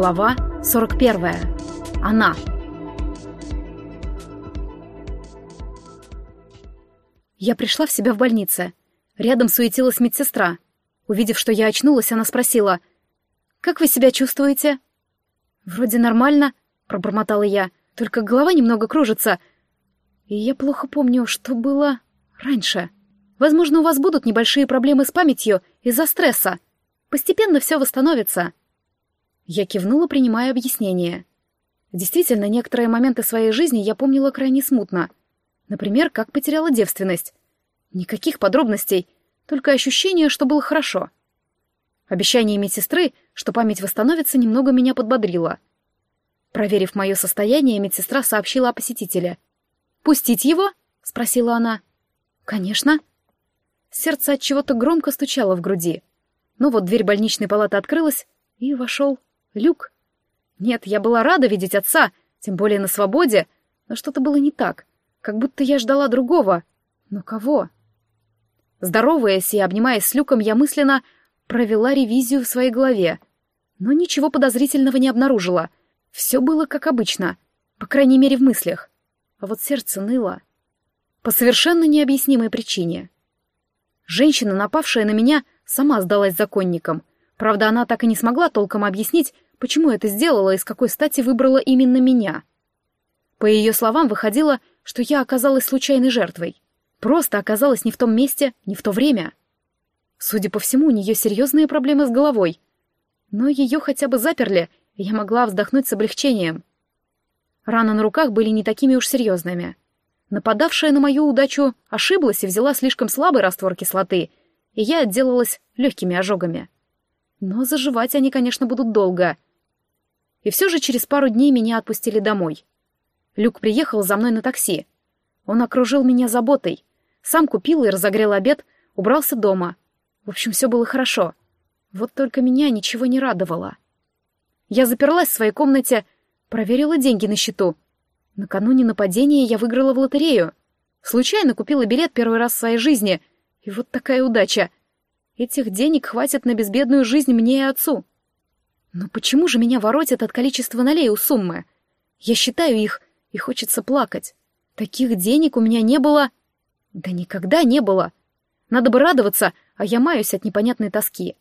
Глава 41. Она. Я пришла в себя в больнице. Рядом суетилась медсестра. Увидев, что я очнулась, она спросила, «Как вы себя чувствуете?» «Вроде нормально», — пробормотала я, «только голова немного кружится. И я плохо помню, что было раньше. Возможно, у вас будут небольшие проблемы с памятью из-за стресса. Постепенно все восстановится». Я кивнула, принимая объяснение. Действительно, некоторые моменты своей жизни я помнила крайне смутно. Например, как потеряла девственность. Никаких подробностей, только ощущение, что было хорошо. Обещание медсестры, что память восстановится, немного меня подбодрило. Проверив мое состояние, медсестра сообщила о посетителе. «Пустить его?» — спросила она. «Конечно». Сердце от чего-то громко стучало в груди. Но вот дверь больничной палаты открылась, и вошел Люк? Нет, я была рада видеть отца, тем более на свободе, но что-то было не так, как будто я ждала другого. Но кого? Здороваясь и обнимаясь с Люком, я мысленно провела ревизию в своей голове, но ничего подозрительного не обнаружила. Все было как обычно, по крайней мере в мыслях. А вот сердце ныло. По совершенно необъяснимой причине. Женщина, напавшая на меня, сама сдалась законникам — Правда, она так и не смогла толком объяснить, почему это сделала и с какой стати выбрала именно меня. По ее словам, выходило, что я оказалась случайной жертвой. Просто оказалась не в том месте, не в то время. Судя по всему, у нее серьезные проблемы с головой. Но ее хотя бы заперли, и я могла вздохнуть с облегчением. Раны на руках были не такими уж серьезными. Нападавшая на мою удачу ошиблась и взяла слишком слабый раствор кислоты, и я отделалась легкими ожогами. Но заживать они, конечно, будут долго. И все же через пару дней меня отпустили домой. Люк приехал за мной на такси. Он окружил меня заботой. Сам купил и разогрел обед, убрался дома. В общем, все было хорошо. Вот только меня ничего не радовало. Я заперлась в своей комнате, проверила деньги на счету. Накануне нападения я выиграла в лотерею. Случайно купила билет первый раз в своей жизни. И вот такая удача. Этих денег хватит на безбедную жизнь мне и отцу. Но почему же меня воротит от количества налей у суммы? Я считаю их, и хочется плакать. Таких денег у меня не было... Да никогда не было. Надо бы радоваться, а я маюсь от непонятной тоски.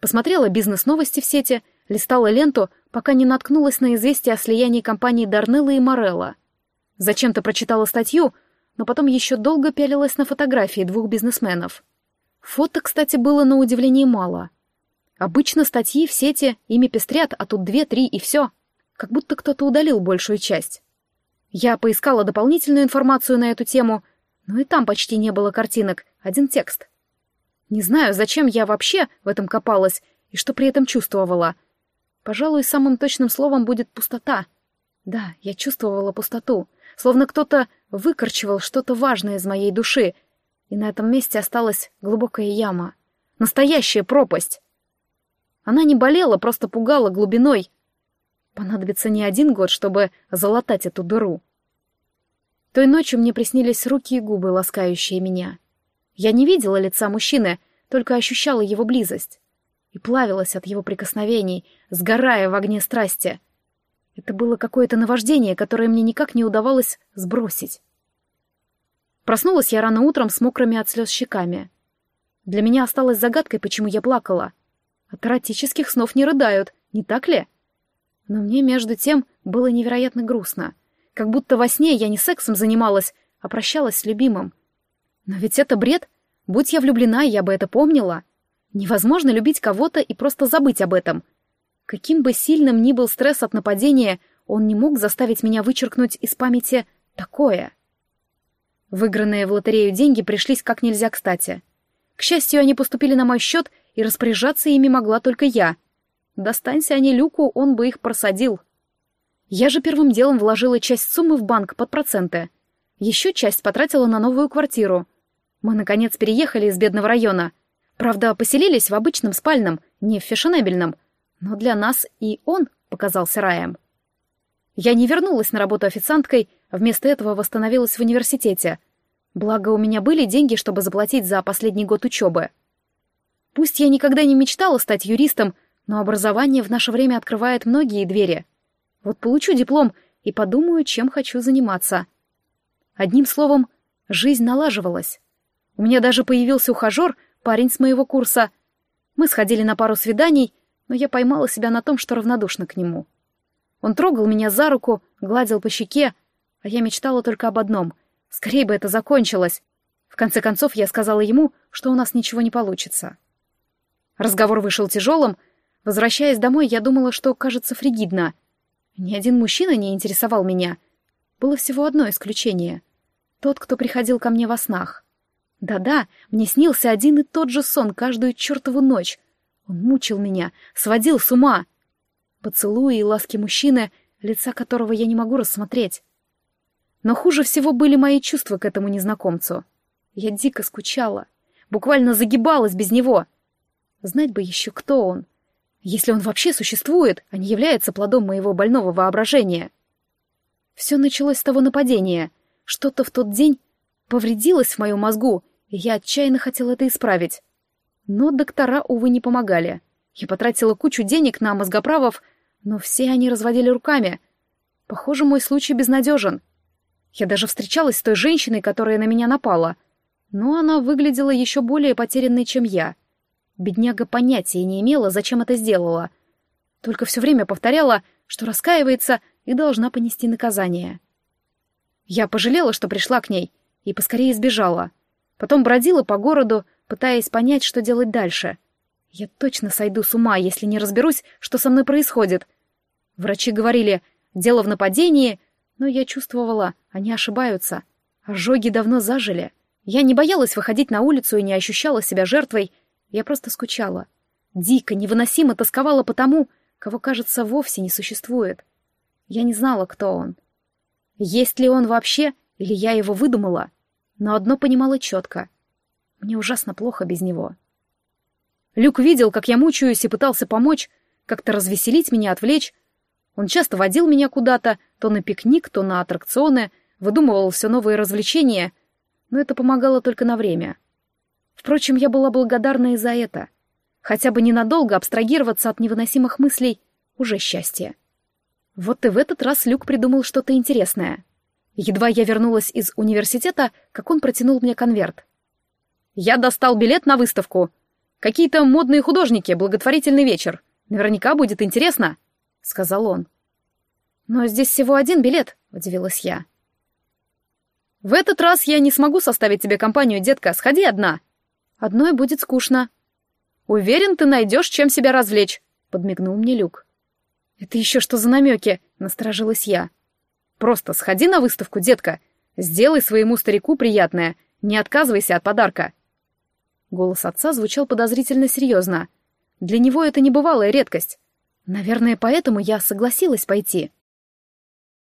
Посмотрела бизнес-новости в сети, листала ленту, пока не наткнулась на известие о слиянии компаний Дарнелла и Морелла. Зачем-то прочитала статью, но потом еще долго пялилась на фотографии двух бизнесменов. Фото, кстати, было на удивление мало. Обычно статьи в сети ими пестрят, а тут две-три и все. Как будто кто-то удалил большую часть. Я поискала дополнительную информацию на эту тему, но и там почти не было картинок, один текст. Не знаю, зачем я вообще в этом копалась и что при этом чувствовала. Пожалуй, самым точным словом будет пустота. Да, я чувствовала пустоту, словно кто-то выкорчевал что-то важное из моей души — и на этом месте осталась глубокая яма. Настоящая пропасть. Она не болела, просто пугала глубиной. Понадобится не один год, чтобы залатать эту дыру. Той ночью мне приснились руки и губы, ласкающие меня. Я не видела лица мужчины, только ощущала его близость. И плавилась от его прикосновений, сгорая в огне страсти. Это было какое-то наваждение, которое мне никак не удавалось сбросить. Проснулась я рано утром с мокрыми от слез щеками. Для меня осталось загадкой, почему я плакала. От эротических снов не рыдают, не так ли? Но мне, между тем, было невероятно грустно. Как будто во сне я не сексом занималась, а прощалась с любимым. Но ведь это бред. Будь я влюблена, я бы это помнила. Невозможно любить кого-то и просто забыть об этом. Каким бы сильным ни был стресс от нападения, он не мог заставить меня вычеркнуть из памяти такое. Выигранные в лотерею деньги пришлись как нельзя кстати. К счастью, они поступили на мой счет, и распоряжаться ими могла только я. Достанься они Люку, он бы их просадил. Я же первым делом вложила часть суммы в банк под проценты. Еще часть потратила на новую квартиру. Мы, наконец, переехали из бедного района. Правда, поселились в обычном спальном, не в фешенебельном. Но для нас и он показался раем. Я не вернулась на работу официанткой, вместо этого восстановилась в университете. Благо, у меня были деньги, чтобы заплатить за последний год учебы. Пусть я никогда не мечтала стать юристом, но образование в наше время открывает многие двери. Вот получу диплом и подумаю, чем хочу заниматься. Одним словом, жизнь налаживалась. У меня даже появился ухажер, парень с моего курса. Мы сходили на пару свиданий, но я поймала себя на том, что равнодушна к нему. Он трогал меня за руку, гладил по щеке, а я мечтала только об одном — скорее бы это закончилось. В конце концов, я сказала ему, что у нас ничего не получится. Разговор вышел тяжелым. Возвращаясь домой, я думала, что, кажется, фригидно. Ни один мужчина не интересовал меня. Было всего одно исключение. Тот, кто приходил ко мне во снах. Да-да, мне снился один и тот же сон каждую чертову ночь. Он мучил меня, сводил с ума. Поцелуи и ласки мужчины, лица которого я не могу рассмотреть. Но хуже всего были мои чувства к этому незнакомцу. Я дико скучала, буквально загибалась без него. Знать бы еще, кто он. Если он вообще существует, а не является плодом моего больного воображения. Все началось с того нападения. Что-то в тот день повредилось в моем мозгу, и я отчаянно хотела это исправить. Но доктора, увы, не помогали. Я потратила кучу денег на мозгоправов, но все они разводили руками. Похоже, мой случай безнадежен. Я даже встречалась с той женщиной, которая на меня напала. Но она выглядела еще более потерянной, чем я. Бедняга понятия не имела, зачем это сделала. Только все время повторяла, что раскаивается и должна понести наказание. Я пожалела, что пришла к ней, и поскорее сбежала. Потом бродила по городу, пытаясь понять, что делать дальше. Я точно сойду с ума, если не разберусь, что со мной происходит. Врачи говорили, дело в нападении, но я чувствовала, они ошибаются. Ожоги давно зажили. Я не боялась выходить на улицу и не ощущала себя жертвой. Я просто скучала. Дико, невыносимо тосковала по тому, кого, кажется, вовсе не существует. Я не знала, кто он. Есть ли он вообще, или я его выдумала? Но одно понимала четко. Мне ужасно плохо без него. Люк видел, как я мучаюсь и пытался помочь, как-то развеселить меня, отвлечь. Он часто водил меня куда-то, то на пикник, то на аттракционы, выдумывал все новые развлечения, но это помогало только на время. Впрочем, я была благодарна и за это. Хотя бы ненадолго абстрагироваться от невыносимых мыслей — уже счастье. Вот и в этот раз Люк придумал что-то интересное. Едва я вернулась из университета, как он протянул мне конверт. «Я достал билет на выставку. Какие-то модные художники, благотворительный вечер. Наверняка будет интересно», — сказал он. «Но здесь всего один билет», — удивилась я. «В этот раз я не смогу составить тебе компанию, детка. Сходи одна». «Одной будет скучно». «Уверен, ты найдешь, чем себя развлечь», — подмигнул мне Люк. «Это еще что за намеки?» — насторожилась я. «Просто сходи на выставку, детка. Сделай своему старику приятное. Не отказывайся от подарка». Голос отца звучал подозрительно серьезно. Для него это небывалая редкость. Наверное, поэтому я согласилась пойти.